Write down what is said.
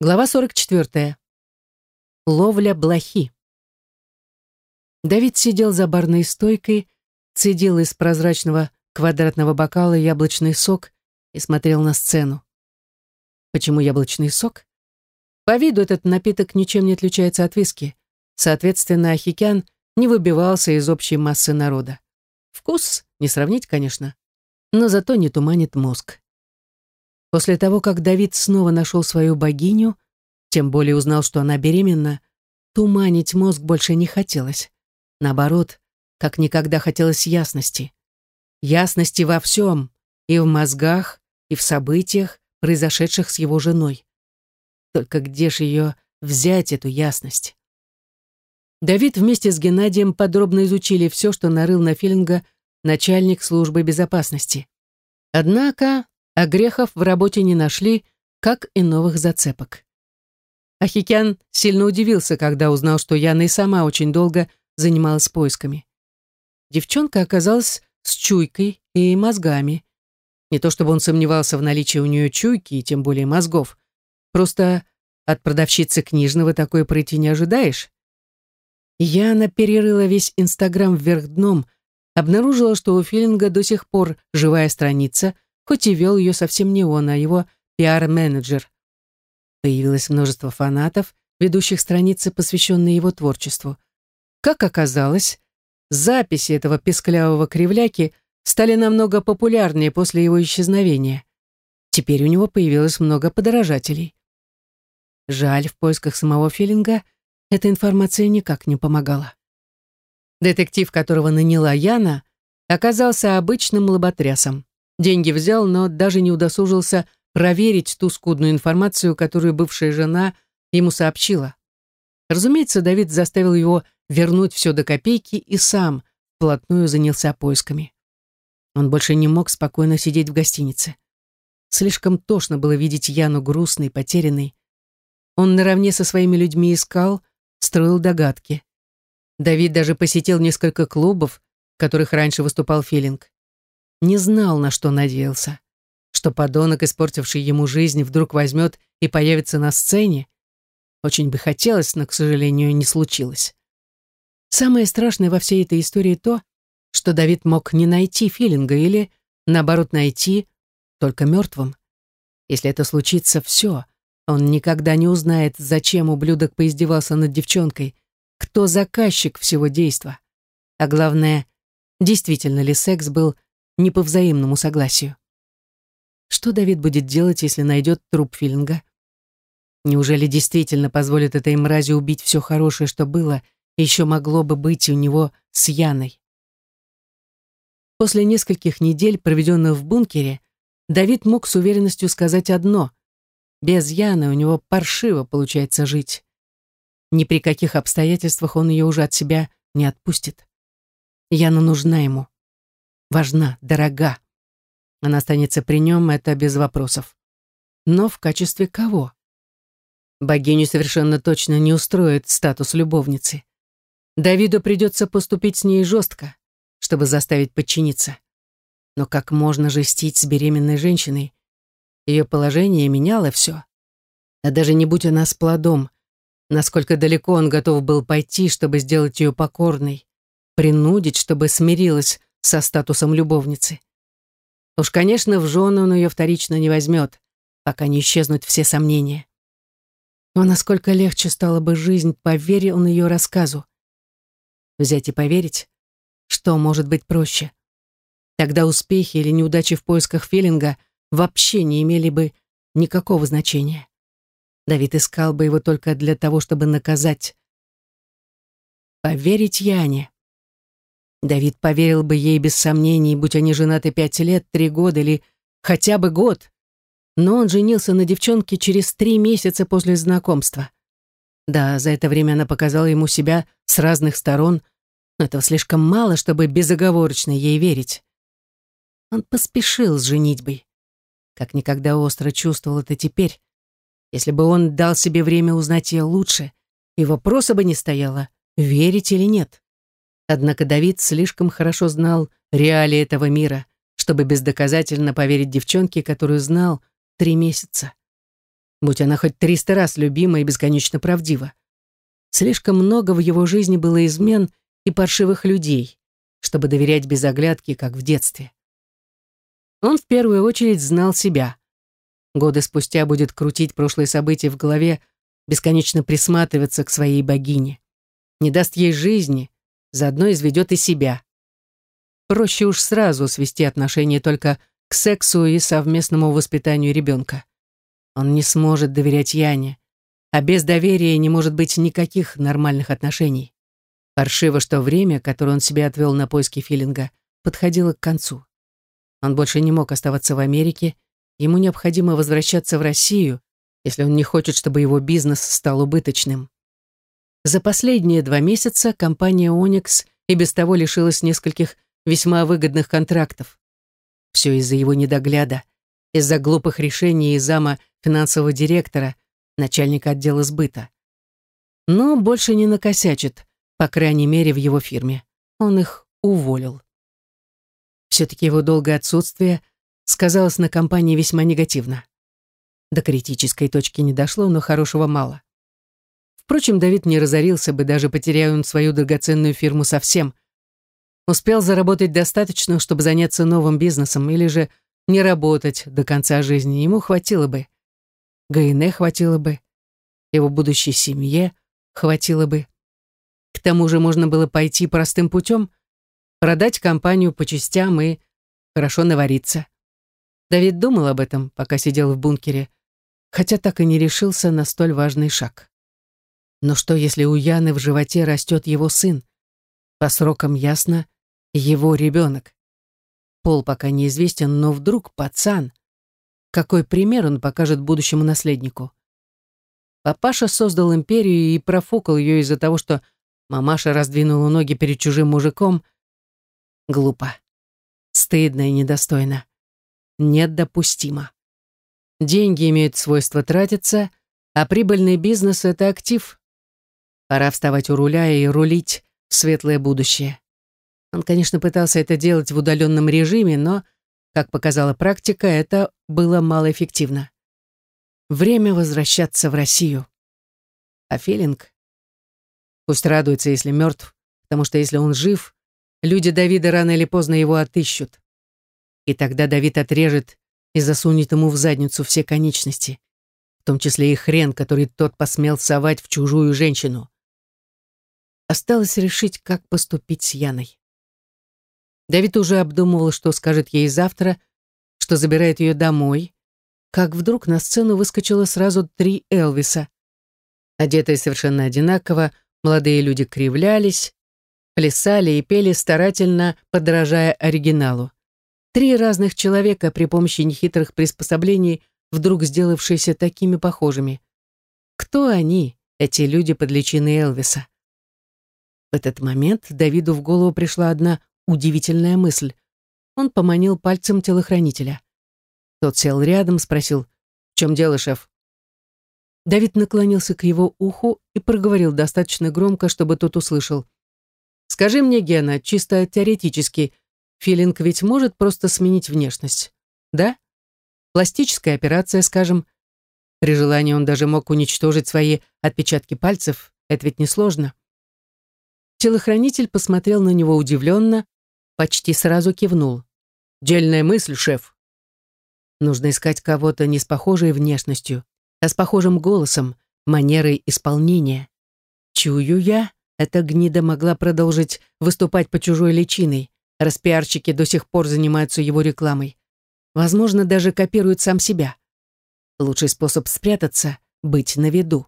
Глава 44. Ловля блохи. Давид сидел за барной стойкой, цедил из прозрачного квадратного бокала яблочный сок и смотрел на сцену. Почему яблочный сок? По виду этот напиток ничем не отличается от виски. Соответственно, Ахикян не выбивался из общей массы народа. Вкус не сравнить, конечно, но зато не туманит мозг. После того, как Давид снова нашел свою богиню, тем более узнал, что она беременна, туманить мозг больше не хотелось. Наоборот, как никогда хотелось ясности. Ясности во всем, и в мозгах, и в событиях, произошедших с его женой. Только где же ее взять, эту ясность? Давид вместе с Геннадием подробно изучили все, что нарыл на Филинга начальник службы безопасности. Однако а грехов в работе не нашли, как и новых зацепок. Ахикян сильно удивился, когда узнал, что Яна и сама очень долго занималась поисками. Девчонка оказалась с чуйкой и мозгами. Не то чтобы он сомневался в наличии у нее чуйки и тем более мозгов. Просто от продавщицы книжного такое пройти не ожидаешь. Яна перерыла весь Инстаграм вверх дном, обнаружила, что у Филинга до сих пор живая страница — хоть и вел ее совсем не он, а его пиар-менеджер. Появилось множество фанатов, ведущих страницы, посвященные его творчеству. Как оказалось, записи этого песклявого кривляки стали намного популярнее после его исчезновения. Теперь у него появилось много подражателей. Жаль, в поисках самого Филинга эта информация никак не помогала. Детектив, которого наняла Яна, оказался обычным лоботрясом. Деньги взял, но даже не удосужился проверить ту скудную информацию, которую бывшая жена ему сообщила. Разумеется, Давид заставил его вернуть все до копейки и сам вплотную занялся поисками. Он больше не мог спокойно сидеть в гостинице. Слишком тошно было видеть Яну грустной, потерянной. Он наравне со своими людьми искал, строил догадки. Давид даже посетил несколько клубов, в которых раньше выступал Филинг не знал, на что надеялся. Что подонок, испортивший ему жизнь, вдруг возьмет и появится на сцене. Очень бы хотелось, но, к сожалению, не случилось. Самое страшное во всей этой истории то, что Давид мог не найти филинга или, наоборот, найти только мертвым. Если это случится, все. Он никогда не узнает, зачем ублюдок поиздевался над девчонкой, кто заказчик всего действа. А главное, действительно ли секс был не по взаимному согласию. Что Давид будет делать, если найдет труп Филинга? Неужели действительно позволит этой мрази убить все хорошее, что было, и еще могло бы быть у него с Яной? После нескольких недель, проведенных в бункере, Давид мог с уверенностью сказать одно. Без Яны у него паршиво получается жить. Ни при каких обстоятельствах он ее уже от себя не отпустит. Яна нужна ему важна, дорога. Она останется при нем, это без вопросов. Но в качестве кого? Богиню совершенно точно не устроит статус любовницы. Давиду придется поступить с ней жестко, чтобы заставить подчиниться. Но как можно жестить с беременной женщиной? Ее положение меняло все. А даже не будь она с плодом, насколько далеко он готов был пойти, чтобы сделать ее покорной, принудить, чтобы смирилась со статусом любовницы. Уж, конечно, в жены он ее вторично не возьмет, пока не исчезнут все сомнения. Но насколько легче стала бы жизнь, поверил он ее рассказу. Взять и поверить, что может быть проще. Тогда успехи или неудачи в поисках Филинга вообще не имели бы никакого значения. Давид искал бы его только для того, чтобы наказать. Поверить Яне. Давид поверил бы ей без сомнений, будь они женаты пять лет, три года или хотя бы год. Но он женился на девчонке через три месяца после знакомства. Да, за это время она показала ему себя с разных сторон, но этого слишком мало, чтобы безоговорочно ей верить. Он поспешил с женитьбой. Как никогда остро чувствовал это теперь. Если бы он дал себе время узнать ее лучше, и вопроса бы не стояло, верить или нет. Однако Давид слишком хорошо знал реалии этого мира, чтобы бездоказательно поверить девчонке, которую знал три месяца. будь она хоть триста раз любима и бесконечно правдива. Слишком много в его жизни было измен и паршивых людей, чтобы доверять без оглядки, как в детстве. Он в первую очередь знал себя. Годы спустя будет крутить прошлые события в голове, бесконечно присматриваться к своей богине. Не даст ей жизни, заодно изведет и себя. Проще уж сразу свести отношения только к сексу и совместному воспитанию ребенка. Он не сможет доверять Яне, а без доверия не может быть никаких нормальных отношений. Паршиво, что время, которое он себе отвел на поиски филинга, подходило к концу. Он больше не мог оставаться в Америке, ему необходимо возвращаться в Россию, если он не хочет, чтобы его бизнес стал убыточным. За последние два месяца компания Onyx и без того лишилась нескольких весьма выгодных контрактов. Все из-за его недогляда, из-за глупых решений и зама финансового директора, начальника отдела сбыта. Но больше не накосячит, по крайней мере, в его фирме. Он их уволил. Все-таки его долгое отсутствие сказалось на компании весьма негативно. До критической точки не дошло, но хорошего мало. Впрочем, Давид не разорился бы, даже потеряя он свою драгоценную фирму совсем. Успел заработать достаточно, чтобы заняться новым бизнесом, или же не работать до конца жизни. Ему хватило бы. Гайне хватило бы. Его будущей семье хватило бы. К тому же можно было пойти простым путем, продать компанию по частям и хорошо навариться. Давид думал об этом, пока сидел в бункере, хотя так и не решился на столь важный шаг. Но что, если у Яны в животе растет его сын? По срокам ясно, его ребенок. Пол пока неизвестен, но вдруг пацан. Какой пример он покажет будущему наследнику? Папаша создал империю и профукал ее из-за того, что мамаша раздвинула ноги перед чужим мужиком. Глупо. Стыдно и недостойно. Недопустимо. Деньги имеют свойство тратиться, а прибыльный бизнес — это актив. Пора вставать у руля и рулить в светлое будущее. Он, конечно, пытался это делать в удаленном режиме, но, как показала практика, это было малоэффективно. Время возвращаться в Россию. А Филинг? Пусть радуется, если мертв, потому что если он жив, люди Давида рано или поздно его отыщут. И тогда Давид отрежет и засунет ему в задницу все конечности, в том числе и хрен, который тот посмел совать в чужую женщину. Осталось решить, как поступить с Яной. Давид уже обдумывал, что скажет ей завтра, что забирает ее домой, как вдруг на сцену выскочило сразу три Элвиса. Одетые совершенно одинаково, молодые люди кривлялись, плясали и пели, старательно подражая оригиналу. Три разных человека при помощи нехитрых приспособлений, вдруг сделавшиеся такими похожими. Кто они, эти люди под личиной Элвиса? В этот момент Давиду в голову пришла одна удивительная мысль. Он поманил пальцем телохранителя. Тот сел рядом, спросил, «В чем дело, шеф?» Давид наклонился к его уху и проговорил достаточно громко, чтобы тот услышал. «Скажи мне, Гена, чисто теоретически, Филинг ведь может просто сменить внешность, да? Пластическая операция, скажем. При желании он даже мог уничтожить свои отпечатки пальцев, это ведь несложно. Телохранитель посмотрел на него удивленно, почти сразу кивнул. «Дельная мысль, шеф». Нужно искать кого-то не с похожей внешностью, а с похожим голосом, манерой исполнения. Чую я, эта гнида могла продолжить выступать по чужой личиной, Распиарщики до сих пор занимаются его рекламой. Возможно, даже копируют сам себя. Лучший способ спрятаться — быть на виду.